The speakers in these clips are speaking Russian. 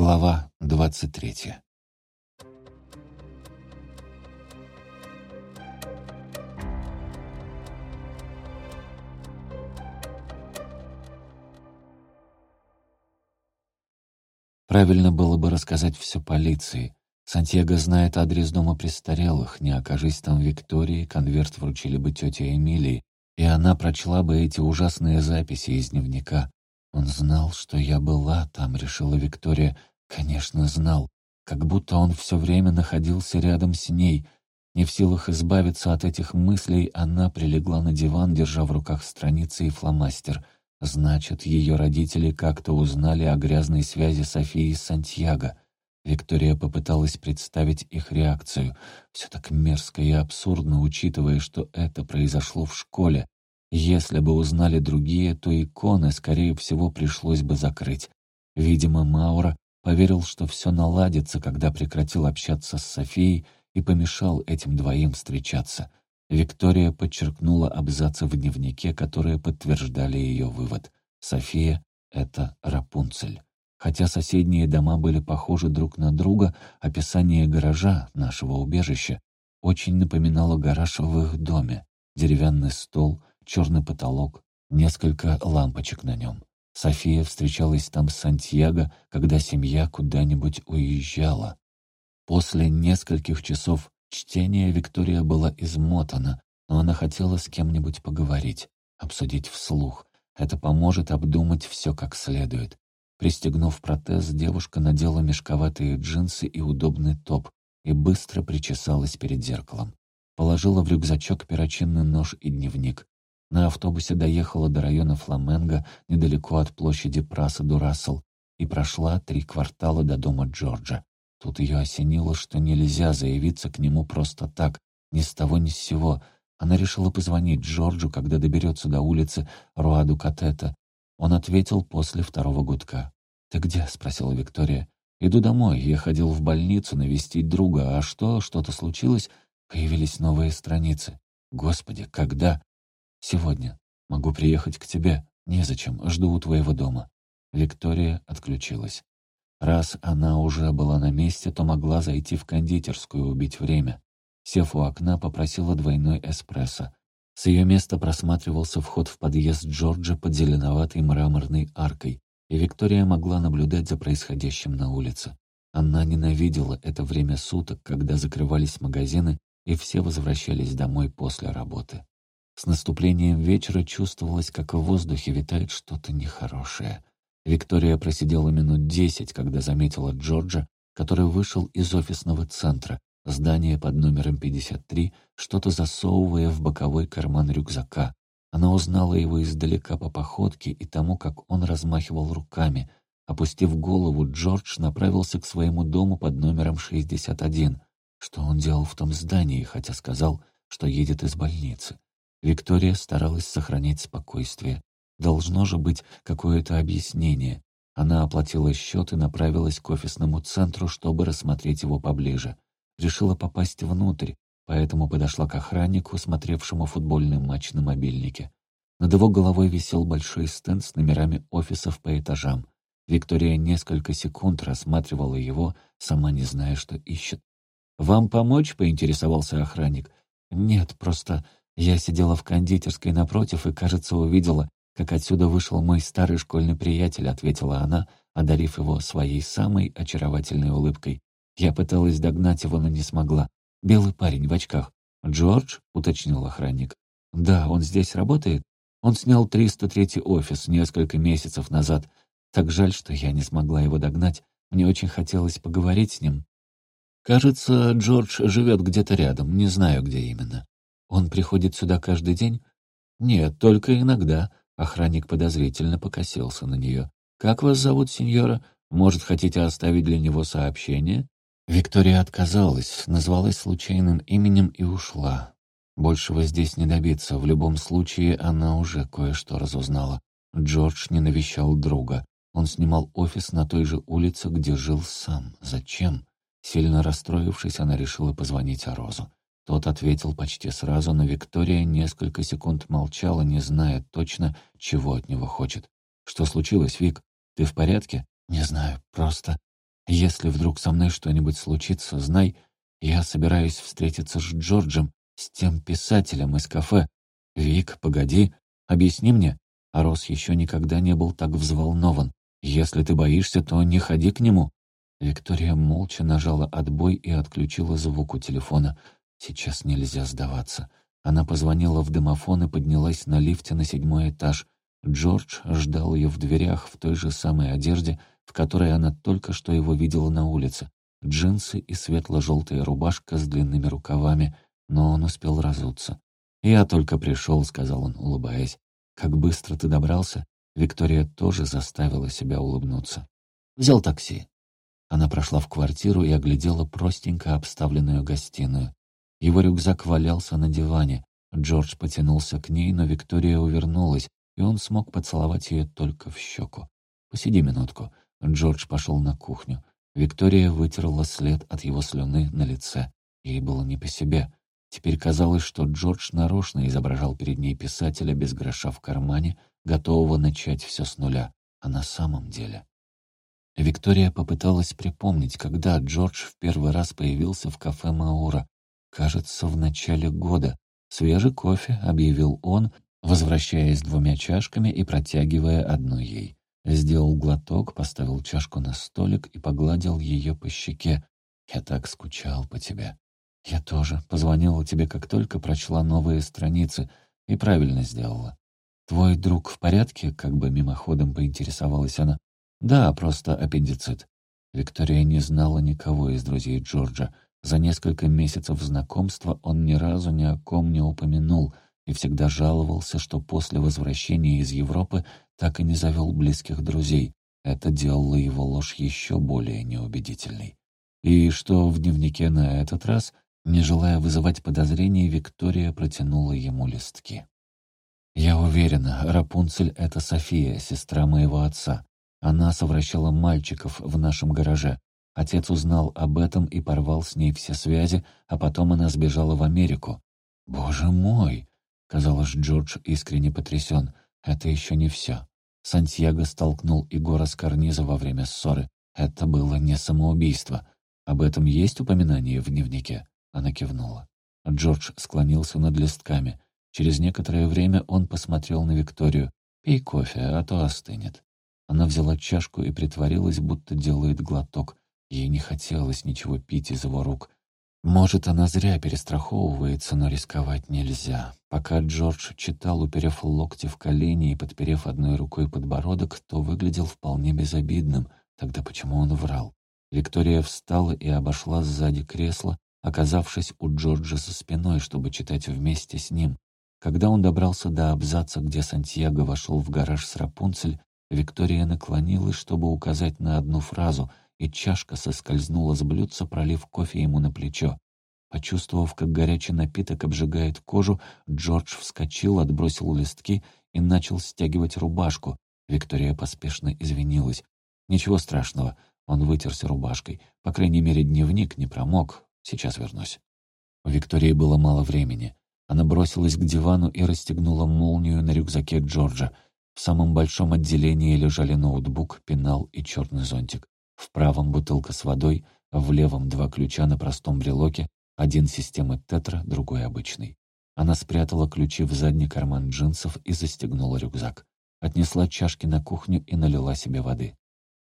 Глава двадцать третья. Правильно было бы рассказать все полиции. Сантьяго знает адрес дома престарелых. Не окажись там Виктории, конверт вручили бы тете Эмилии, и она прочла бы эти ужасные записи из дневника. Он знал, что я была там, решила Виктория. Конечно, знал. Как будто он все время находился рядом с ней. Не в силах избавиться от этих мыслей, она прилегла на диван, держа в руках страницы и фломастер — Значит, ее родители как-то узнали о грязной связи Софии с Сантьяго. Виктория попыталась представить их реакцию. Все так мерзко и абсурдно, учитывая, что это произошло в школе. Если бы узнали другие, то иконы, скорее всего, пришлось бы закрыть. Видимо, Маура поверил, что все наладится, когда прекратил общаться с Софией и помешал этим двоим встречаться. Виктория подчеркнула абзацы в дневнике, которые подтверждали ее вывод. София — это Рапунцель. Хотя соседние дома были похожи друг на друга, описание гаража, нашего убежища, очень напоминало гараж в их доме. Деревянный стол, черный потолок, несколько лампочек на нем. София встречалась там с Сантьяго, когда семья куда-нибудь уезжала. После нескольких часов Чтение Виктория была измотана, но она хотела с кем-нибудь поговорить, обсудить вслух. Это поможет обдумать все как следует. Пристегнув протез, девушка надела мешковатые джинсы и удобный топ и быстро причесалась перед зеркалом. Положила в рюкзачок перочинный нож и дневник. На автобусе доехала до района Фламенго, недалеко от площади Праса Дурассел, и прошла три квартала до дома Джорджа. Тут ее осенило, что нельзя заявиться к нему просто так, ни с того ни с сего. Она решила позвонить Джорджу, когда доберется до улицы Руаду Катета. Он ответил после второго гудка. «Ты где?» — спросила Виктория. «Иду домой. Я ходил в больницу навестить друга. А что? Что-то случилось?» Появились новые страницы. «Господи, когда?» «Сегодня. Могу приехать к тебе. Незачем. Жду у твоего дома». Виктория отключилась. Раз она уже была на месте, то могла зайти в кондитерскую убить время. Сев у окна, попросила двойной эспрессо. С ее места просматривался вход в подъезд Джорджа под зеленоватой мраморной аркой, и Виктория могла наблюдать за происходящим на улице. Она ненавидела это время суток, когда закрывались магазины, и все возвращались домой после работы. С наступлением вечера чувствовалось, как в воздухе витает что-то нехорошее. Виктория просидела минут десять, когда заметила Джорджа, который вышел из офисного центра, здания под номером 53, что-то засовывая в боковой карман рюкзака. Она узнала его издалека по походке и тому, как он размахивал руками. Опустив голову, Джордж направился к своему дому под номером 61. Что он делал в том здании, хотя сказал, что едет из больницы? Виктория старалась сохранять спокойствие. Должно же быть какое-то объяснение. Она оплатила счет и направилась к офисному центру, чтобы рассмотреть его поближе. Решила попасть внутрь, поэтому подошла к охраннику, смотревшему футбольный матч на мобильнике. Над его головой висел большой стенд с номерами офисов по этажам. Виктория несколько секунд рассматривала его, сама не зная, что ищет. «Вам помочь?» — поинтересовался охранник. «Нет, просто я сидела в кондитерской напротив и, кажется, увидела, «Как отсюда вышел мой старый школьный приятель», — ответила она, одарив его своей самой очаровательной улыбкой. Я пыталась догнать его, но не смогла. «Белый парень в очках». «Джордж?» — уточнил охранник. «Да, он здесь работает. Он снял 303 офис несколько месяцев назад. Так жаль, что я не смогла его догнать. Мне очень хотелось поговорить с ним. Кажется, Джордж живет где-то рядом, не знаю, где именно. Он приходит сюда каждый день? Нет, только иногда. Охранник подозрительно покосился на нее. «Как вас зовут, сеньора? Может, хотите оставить для него сообщение?» Виктория отказалась, назвалась случайным именем и ушла. Большего здесь не добиться, в любом случае она уже кое-что разузнала. Джордж не навещал друга. Он снимал офис на той же улице, где жил сам. Зачем? Сильно расстроившись, она решила позвонить Розу. Тот ответил почти сразу, но Виктория несколько секунд молчала, не зная точно, чего от него хочет. «Что случилось, Вик? Ты в порядке?» «Не знаю, просто...» Если вдруг со мной что-нибудь случится, знай, я собираюсь встретиться с Джорджем, с тем писателем из кафе. Вик, погоди, объясни мне». А Рос еще никогда не был так взволнован. «Если ты боишься, то не ходи к нему». Виктория молча нажала отбой и отключила звук у телефона. Сейчас нельзя сдаваться. Она позвонила в домофон и поднялась на лифте на седьмой этаж. Джордж ждал ее в дверях в той же самой одежде, в которой она только что его видела на улице. Джинсы и светло-желтая рубашка с длинными рукавами, но он успел разуться. «Я только пришел», — сказал он, улыбаясь. «Как быстро ты добрался?» Виктория тоже заставила себя улыбнуться. «Взял такси». Она прошла в квартиру и оглядела простенько обставленную гостиную. Его рюкзак валялся на диване. Джордж потянулся к ней, но Виктория увернулась, и он смог поцеловать ее только в щеку. «Посиди минутку». Джордж пошел на кухню. Виктория вытерла след от его слюны на лице. Ей было не по себе. Теперь казалось, что Джордж нарочно изображал перед ней писателя без гроша в кармане, готового начать все с нуля. А на самом деле... Виктория попыталась припомнить, когда Джордж в первый раз появился в кафе Маура. Кажется, в начале года. «Свежий кофе», — объявил он, возвращаясь двумя чашками и протягивая одну ей. Сделал глоток, поставил чашку на столик и погладил ее по щеке. «Я так скучал по тебе». «Я тоже. Позвонила тебе, как только прочла новые страницы. И правильно сделала». «Твой друг в порядке?» — как бы мимоходом поинтересовалась она. «Да, просто аппендицит». Виктория не знала никого из друзей Джорджа. За несколько месяцев знакомства он ни разу ни о ком не упомянул и всегда жаловался, что после возвращения из Европы так и не завел близких друзей. Это делало его ложь еще более неубедительной. И что в дневнике на этот раз, не желая вызывать подозрений, Виктория протянула ему листки. «Я уверена, Рапунцель — это София, сестра моего отца. Она совращала мальчиков в нашем гараже. Отец узнал об этом и порвал с ней все связи, а потом она сбежала в Америку. «Боже мой!» — казалось, Джордж искренне потрясен. «Это еще не все». Сантьяго столкнул Егора с карниза во время ссоры. Это было не самоубийство. Об этом есть упоминание в дневнике? Она кивнула. Джордж склонился над листками. Через некоторое время он посмотрел на Викторию. «Пей кофе, а то остынет». Она взяла чашку и притворилась, будто делает глоток. Ей не хотелось ничего пить из его рук. Может, она зря перестраховывается, но рисковать нельзя. Пока Джордж читал, уперев локти в колени и подперев одной рукой подбородок, то выглядел вполне безобидным. Тогда почему он врал? Виктория встала и обошла сзади кресло, оказавшись у Джорджа за спиной, чтобы читать вместе с ним. Когда он добрался до абзаца, где Сантьяго вошел в гараж с Рапунцель, Виктория наклонилась, чтобы указать на одну фразу — и чашка соскользнула с блюдца, пролив кофе ему на плечо. Почувствовав, как горячий напиток обжигает кожу, Джордж вскочил, отбросил листки и начал стягивать рубашку. Виктория поспешно извинилась. «Ничего страшного». Он вытерся рубашкой. По крайней мере, дневник не промок. Сейчас вернусь. У Виктории было мало времени. Она бросилась к дивану и расстегнула молнию на рюкзаке Джорджа. В самом большом отделении лежали ноутбук, пенал и черный зонтик. В правом бутылка с водой, в левом два ключа на простом брелоке, один системы тетра, другой обычный. Она спрятала ключи в задний карман джинсов и застегнула рюкзак. Отнесла чашки на кухню и налила себе воды.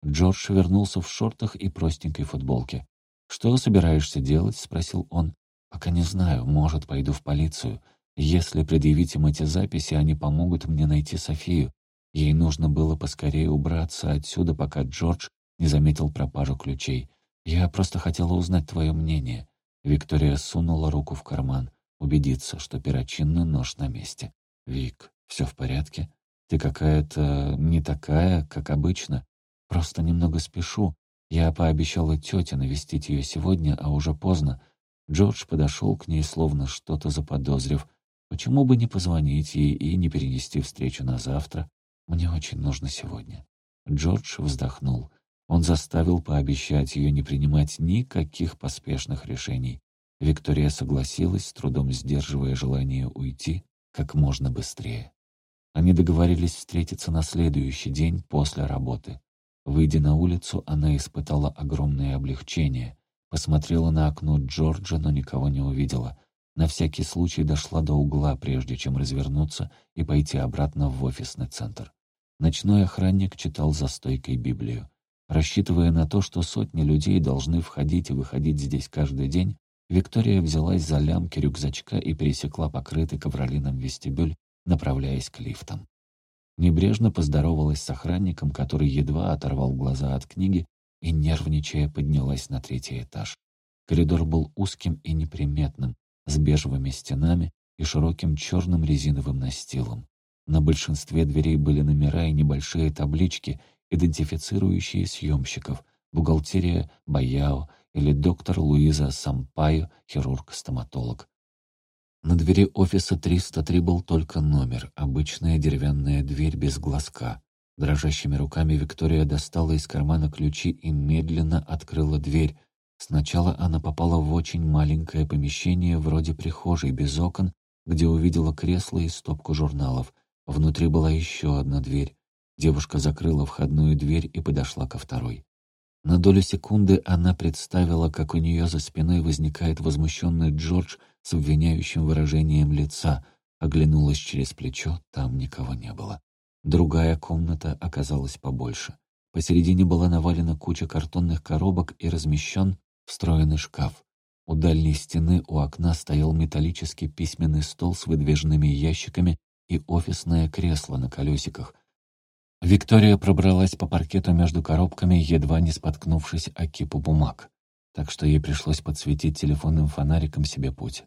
Джордж вернулся в шортах и простенькой футболке. «Что собираешься делать?» — спросил он. «Пока не знаю. Может, пойду в полицию. Если предъявить им эти записи, они помогут мне найти Софию. Ей нужно было поскорее убраться отсюда, пока Джордж не заметил пропажу ключей. Я просто хотела узнать твое мнение». Виктория сунула руку в карман, убедиться, что перочинный нож на месте. «Вик, все в порядке? Ты какая-то не такая, как обычно. Просто немного спешу. Я пообещала тете навестить ее сегодня, а уже поздно. Джордж подошел к ней, словно что-то заподозрив. Почему бы не позвонить ей и не перенести встречу на завтра? Мне очень нужно сегодня. Джордж вздохнул. Он заставил пообещать ее не принимать никаких поспешных решений. Виктория согласилась, с трудом сдерживая желание уйти как можно быстрее. Они договорились встретиться на следующий день после работы. Выйдя на улицу, она испытала огромное облегчение. Посмотрела на окно Джорджа, но никого не увидела. На всякий случай дошла до угла, прежде чем развернуться и пойти обратно в офисный центр. Ночной охранник читал за стойкой Библию. Рассчитывая на то, что сотни людей должны входить и выходить здесь каждый день, Виктория взялась за лямки рюкзачка и пересекла покрытый ковролином вестибюль, направляясь к лифтам. Небрежно поздоровалась с охранником, который едва оторвал глаза от книги и, нервничая, поднялась на третий этаж. Коридор был узким и неприметным, с бежевыми стенами и широким черным резиновым настилом. На большинстве дверей были номера и небольшие таблички, идентифицирующие съемщиков, бухгалтерия Баяо или доктор Луиза Сампайо, хирург-стоматолог. На двери офиса 303 был только номер, обычная деревянная дверь без глазка. Дрожащими руками Виктория достала из кармана ключи и медленно открыла дверь. Сначала она попала в очень маленькое помещение вроде прихожей без окон, где увидела кресло и стопку журналов. Внутри была еще одна дверь. Девушка закрыла входную дверь и подошла ко второй. На долю секунды она представила, как у нее за спиной возникает возмущенный Джордж с обвиняющим выражением лица, оглянулась через плечо, там никого не было. Другая комната оказалась побольше. Посередине была навалена куча картонных коробок и размещен встроенный шкаф. У дальней стены у окна стоял металлический письменный стол с выдвижными ящиками и офисное кресло на колесиках — Виктория пробралась по паркету между коробками, едва не споткнувшись о кипу бумаг, так что ей пришлось подсветить телефонным фонариком себе путь.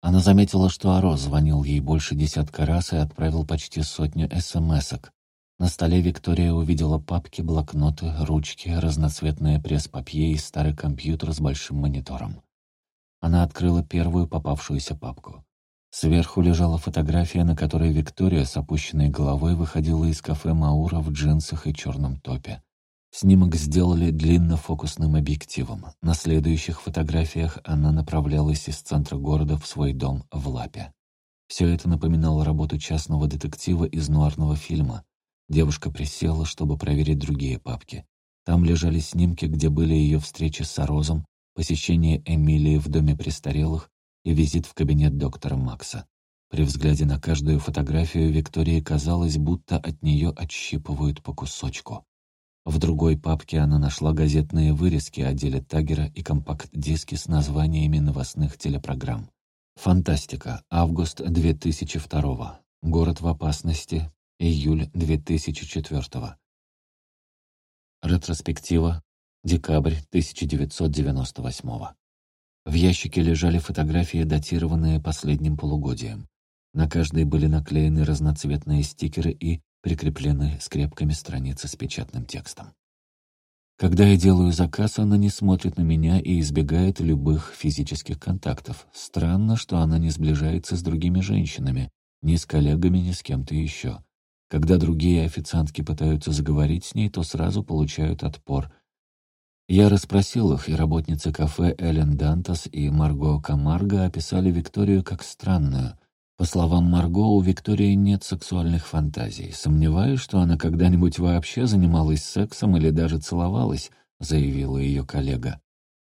Она заметила, что Аро звонил ей больше десятка раз и отправил почти сотню смс-ок. На столе Виктория увидела папки, блокноты, ручки, разноцветное пресс-папье и старый компьютер с большим монитором. Она открыла первую попавшуюся папку. Сверху лежала фотография, на которой Виктория с опущенной головой выходила из кафе Маура в джинсах и черном топе. Снимок сделали длиннофокусным объективом. На следующих фотографиях она направлялась из центра города в свой дом в Лапе. Все это напоминало работу частного детектива из нуарного фильма. Девушка присела, чтобы проверить другие папки. Там лежали снимки, где были ее встречи с Орозом, посещение Эмилии в доме престарелых и визит в кабинет доктора Макса. При взгляде на каждую фотографию Виктории казалось, будто от нее отщипывают по кусочку. В другой папке она нашла газетные вырезки о деле Тагера и компакт-диски с названиями новостных телепрограмм. Фантастика. Август 2002. Город в опасности. Июль 2004. Ретроспектива. Декабрь 1998. В ящике лежали фотографии, датированные последним полугодием. На каждой были наклеены разноцветные стикеры и прикреплены скрепками страницы с печатным текстом. Когда я делаю заказ, она не смотрит на меня и избегает любых физических контактов. Странно, что она не сближается с другими женщинами, ни с коллегами, ни с кем-то еще. Когда другие официантки пытаются заговорить с ней, то сразу получают отпор — я расспросил их, и работницы кафе Эллен Дантас и Марго Камарго описали Викторию как странную. По словам Марго, у Виктории нет сексуальных фантазий. Сомневаюсь, что она когда-нибудь вообще занималась сексом или даже целовалась, заявила ее коллега.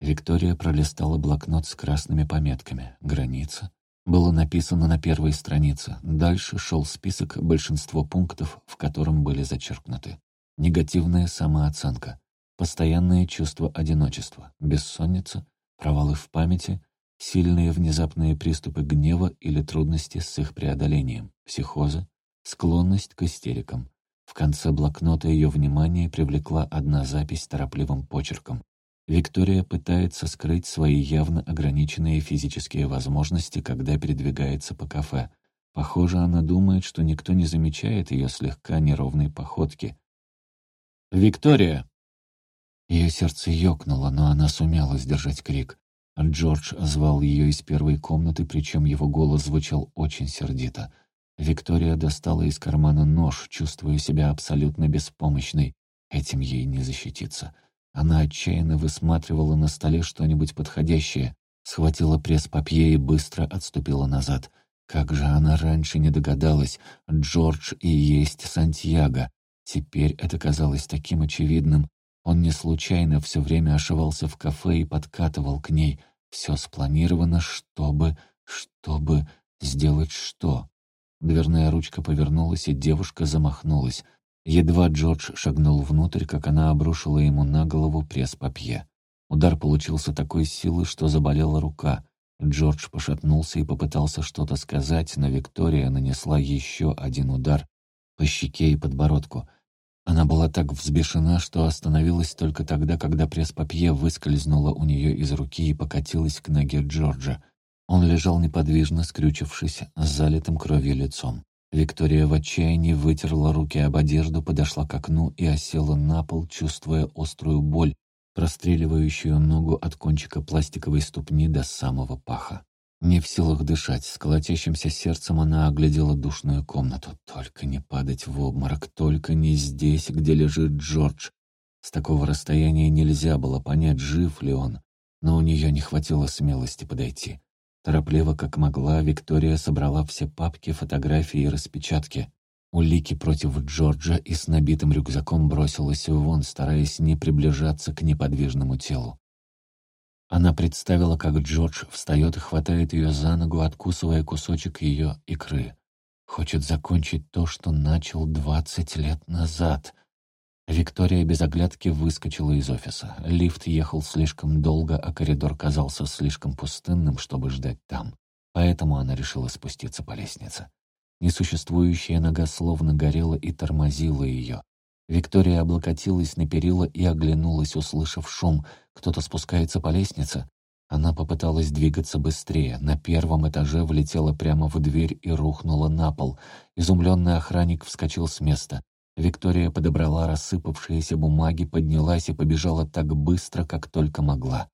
Виктория пролистала блокнот с красными пометками. «Граница». Было написано на первой странице. Дальше шел список большинство пунктов, в котором были зачеркнуты. Негативная самооценка постоянное чувство одиночества, бессонница, провалы в памяти, сильные внезапные приступы гнева или трудности с их преодолением, психозы, склонность к истерикам. В конце блокнота ее внимание привлекла одна запись торопливым почерком. Виктория пытается скрыть свои явно ограниченные физические возможности, когда передвигается по кафе. Похоже, она думает, что никто не замечает ее слегка неровной походки. «Виктория!» Ее сердце ёкнуло, но она сумела сдержать крик. Джордж звал ее из первой комнаты, причем его голос звучал очень сердито. Виктория достала из кармана нож, чувствуя себя абсолютно беспомощной. Этим ей не защититься. Она отчаянно высматривала на столе что-нибудь подходящее, схватила пресс-папье и быстро отступила назад. Как же она раньше не догадалась, Джордж и есть Сантьяго. Теперь это казалось таким очевидным. Он не случайно все время ошивался в кафе и подкатывал к ней. Все спланировано, чтобы... чтобы... сделать что? Дверная ручка повернулась, и девушка замахнулась. Едва Джордж шагнул внутрь, как она обрушила ему на голову пресс-папье. Удар получился такой силы, что заболела рука. Джордж пошатнулся и попытался что-то сказать, но Виктория нанесла еще один удар по щеке и подбородку. Она была так взбешена, что остановилась только тогда, когда пресс-папье выскользнула у нее из руки и покатилась к ноге Джорджа. Он лежал неподвижно, скрючившись, с залитым кровью лицом. Виктория в отчаянии вытерла руки об одежду, подошла к окну и осела на пол, чувствуя острую боль, простреливающую ногу от кончика пластиковой ступни до самого паха. Не в силах дышать, с колотящимся сердцем она оглядела душную комнату. Только не падать в обморок, только не здесь, где лежит Джордж. С такого расстояния нельзя было понять, жив ли он, но у нее не хватило смелости подойти. Торопливо, как могла, Виктория собрала все папки, фотографии и распечатки. Улики против Джорджа и с набитым рюкзаком бросилась вон, стараясь не приближаться к неподвижному телу. Она представила, как Джордж встает и хватает ее за ногу, откусывая кусочек ее икры. Хочет закончить то, что начал двадцать лет назад. Виктория без оглядки выскочила из офиса. Лифт ехал слишком долго, а коридор казался слишком пустынным, чтобы ждать там. Поэтому она решила спуститься по лестнице. Несуществующая нога словно горела и тормозила ее. Виктория облокотилась на перила и оглянулась, услышав шум. Кто-то спускается по лестнице. Она попыталась двигаться быстрее. На первом этаже влетела прямо в дверь и рухнула на пол. Изумленный охранник вскочил с места. Виктория подобрала рассыпавшиеся бумаги, поднялась и побежала так быстро, как только могла.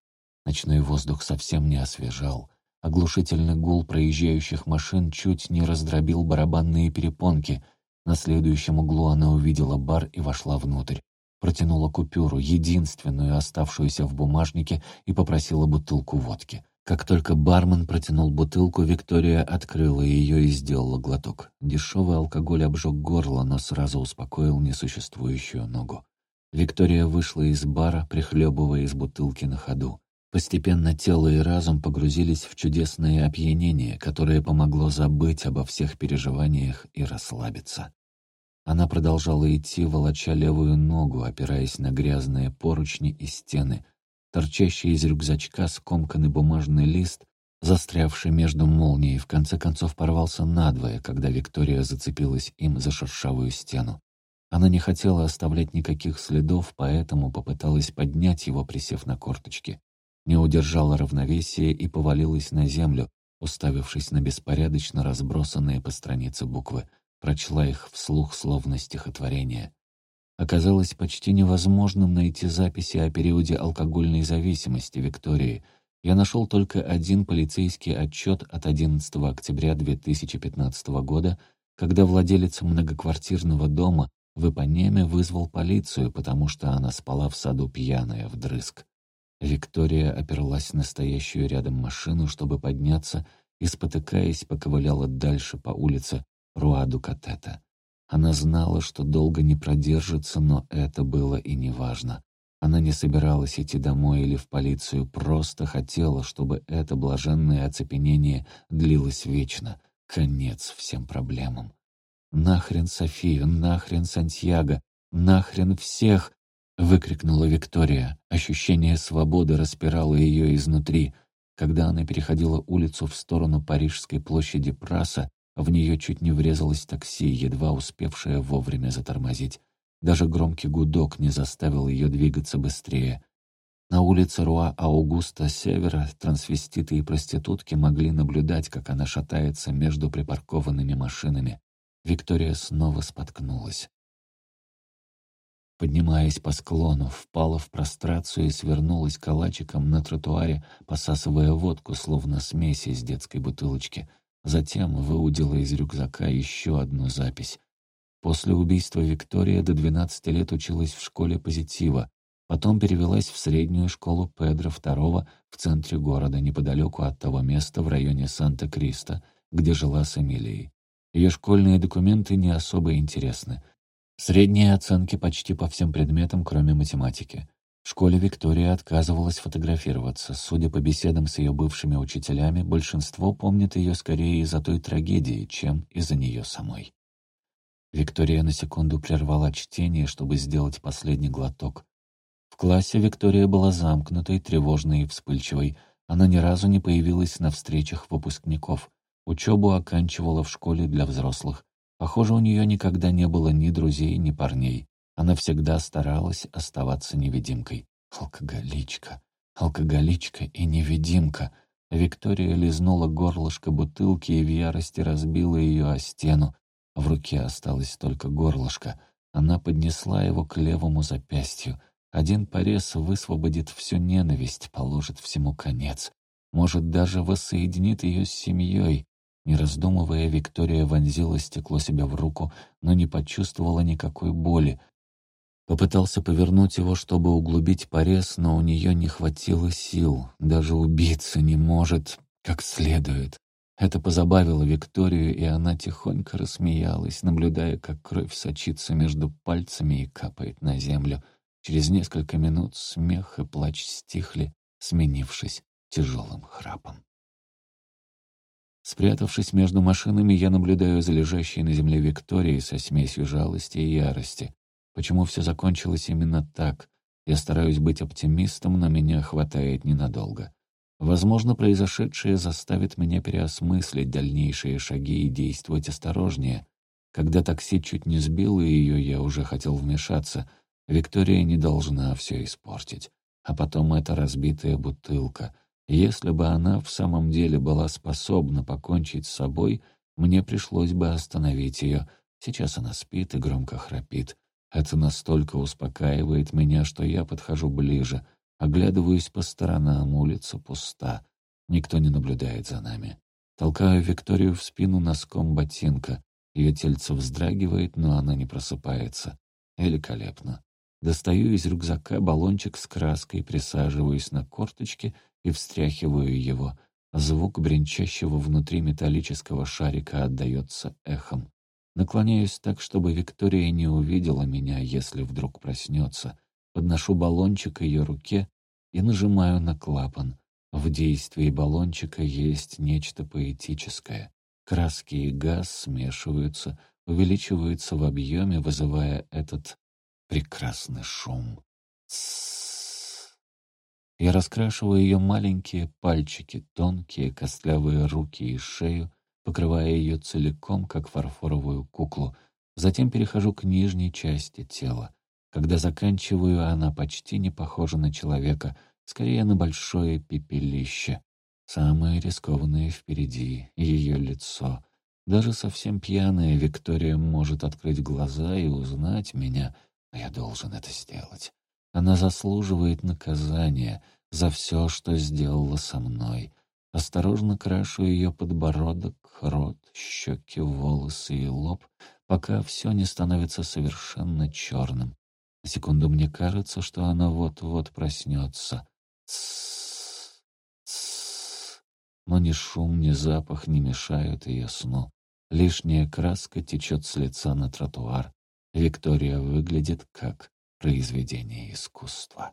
Ночной воздух совсем не освежал. Оглушительный гул проезжающих машин чуть не раздробил барабанные перепонки. На следующем углу она увидела бар и вошла внутрь. Протянула купюру, единственную оставшуюся в бумажнике, и попросила бутылку водки. Как только бармен протянул бутылку, Виктория открыла ее и сделала глоток. Дешевый алкоголь обжег горло, но сразу успокоил несуществующую ногу. Виктория вышла из бара, прихлебывая из бутылки на ходу. Постепенно тело и разум погрузились в чудесное опьянение, которое помогло забыть обо всех переживаниях и расслабиться. Она продолжала идти, волоча левую ногу, опираясь на грязные поручни и стены — торчащий из рюкзачка скомканный бумажный лист, застрявший между молнией, в конце концов порвался надвое, когда Виктория зацепилась им за шершавую стену. Она не хотела оставлять никаких следов, поэтому попыталась поднять его, присев на корточки. Не удержала равновесия и повалилась на землю, уставившись на беспорядочно разбросанные по странице буквы. Прочла их вслух, словно стихотворение. Оказалось почти невозможным найти записи о периоде алкогольной зависимости Виктории. Я нашел только один полицейский отчет от 11 октября 2015 года, когда владелец многоквартирного дома в Ипанеме вызвал полицию, потому что она спала в саду пьяная вдрызг. Виктория оперлась на стоящую рядом машину, чтобы подняться, и, спотыкаясь, поковыляла дальше по улице Руаду-Катета. Она знала, что долго не продержится, но это было и не важно. Она не собиралась идти домой или в полицию, просто хотела, чтобы это блаженное оцепенение длилось вечно. Конец всем проблемам. «Нахрен Софию, нахрен Сантьяго, нахрен всех!» — выкрикнула Виктория. Ощущение свободы распирало ее изнутри. Когда она переходила улицу в сторону Парижской площади Праса, в нее чуть не врезалось такси, едва успевшее вовремя затормозить. Даже громкий гудок не заставил ее двигаться быстрее. На улице Руа Аугуста Севера трансвеститы и проститутки могли наблюдать, как она шатается между припаркованными машинами. Виктория снова споткнулась. Поднимаясь по склону, впала в прострацию и свернулась калачиком на тротуаре, посасывая водку, словно смесь из детской бутылочки. Затем выудила из рюкзака еще одну запись. После убийства Виктория до 12 лет училась в школе позитива, потом перевелась в среднюю школу Педро II в центре города, неподалеку от того места в районе Санта-Криста, где жила с Эмилией. Ее школьные документы не особо интересны. Средние оценки почти по всем предметам, кроме математики. В школе Виктория отказывалась фотографироваться. Судя по беседам с ее бывшими учителями, большинство помнит ее скорее из-за той трагедии, чем из-за нее самой. Виктория на секунду прервала чтение, чтобы сделать последний глоток. В классе Виктория была замкнутой, тревожной и вспыльчивой. Она ни разу не появилась на встречах выпускников. Учебу оканчивала в школе для взрослых. Похоже, у нее никогда не было ни друзей, ни парней. Она всегда старалась оставаться невидимкой. Алкоголичка, алкоголичка и невидимка. Виктория лизнула горлышко бутылки и в ярости разбила ее о стену. В руке осталось только горлышко. Она поднесла его к левому запястью. Один порез высвободит всю ненависть, положит всему конец. Может, даже воссоединит ее с семьей. Не раздумывая, Виктория вонзила стекло себе в руку, но не почувствовала никакой боли. Попытался повернуть его, чтобы углубить порез, но у нее не хватило сил. Даже убиться не может как следует. Это позабавило Викторию, и она тихонько рассмеялась, наблюдая, как кровь сочится между пальцами и капает на землю. Через несколько минут смех и плач стихли, сменившись тяжелым храпом. Спрятавшись между машинами, я наблюдаю за лежащей на земле Викторией со смесью жалости и ярости. Почему все закончилось именно так? Я стараюсь быть оптимистом, но меня хватает ненадолго. Возможно, произошедшее заставит меня переосмыслить дальнейшие шаги и действовать осторожнее. Когда такси чуть не сбило ее, я уже хотел вмешаться. Виктория не должна все испортить. А потом эта разбитая бутылка. Если бы она в самом деле была способна покончить с собой, мне пришлось бы остановить ее. Сейчас она спит и громко храпит. Это настолько успокаивает меня, что я подхожу ближе — Оглядываюсь по сторонам, улица пуста. Никто не наблюдает за нами. Толкаю Викторию в спину носком ботинка. Ее тельце вздрагивает, но она не просыпается. Великолепно. Достаю из рюкзака баллончик с краской, присаживаюсь на корточки и встряхиваю его. Звук бренчащего внутри металлического шарика отдается эхом. Наклоняюсь так, чтобы Виктория не увидела меня, если вдруг проснется. Подношу баллончик ее руке и нажимаю на клапан. В действии баллончика есть нечто поэтическое. Краски и газ смешиваются, увеличиваются в объеме, вызывая этот прекрасный шум. Тссс. Я раскрашиваю ее маленькие пальчики, тонкие костлявые руки и шею, покрывая ее целиком, как фарфоровую куклу. Затем перехожу к нижней части тела. Когда заканчиваю, она почти не похожа на человека, скорее на большое пепелище. Самое рискованное впереди — ее лицо. Даже совсем пьяная Виктория может открыть глаза и узнать меня, но я должен это сделать. Она заслуживает наказания за все, что сделала со мной. Осторожно крашу ее подбородок, рот, щеки, волосы и лоб, пока все не становится совершенно черным. На секунду мне кажется, что она вот-вот проснется. Тссс, тссс. Но ни шум, ни запах не мешают ее сну. Лишняя краска течет с лица на тротуар. Виктория выглядит как произведение искусства.